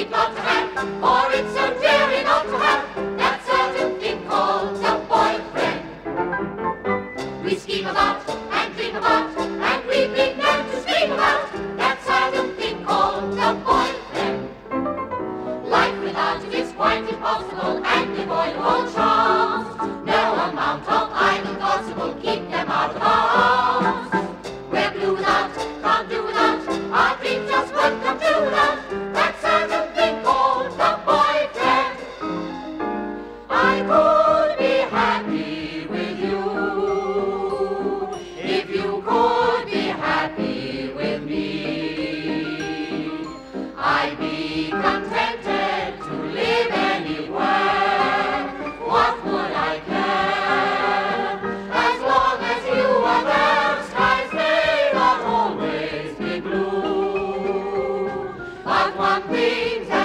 we'd love to have, for it's so dreary not to have that certain thing called a boyfriend. We scheme about and dream about, and we've been known to scream about that certain thing called a boyfriend. Life without it is quite impossible. wings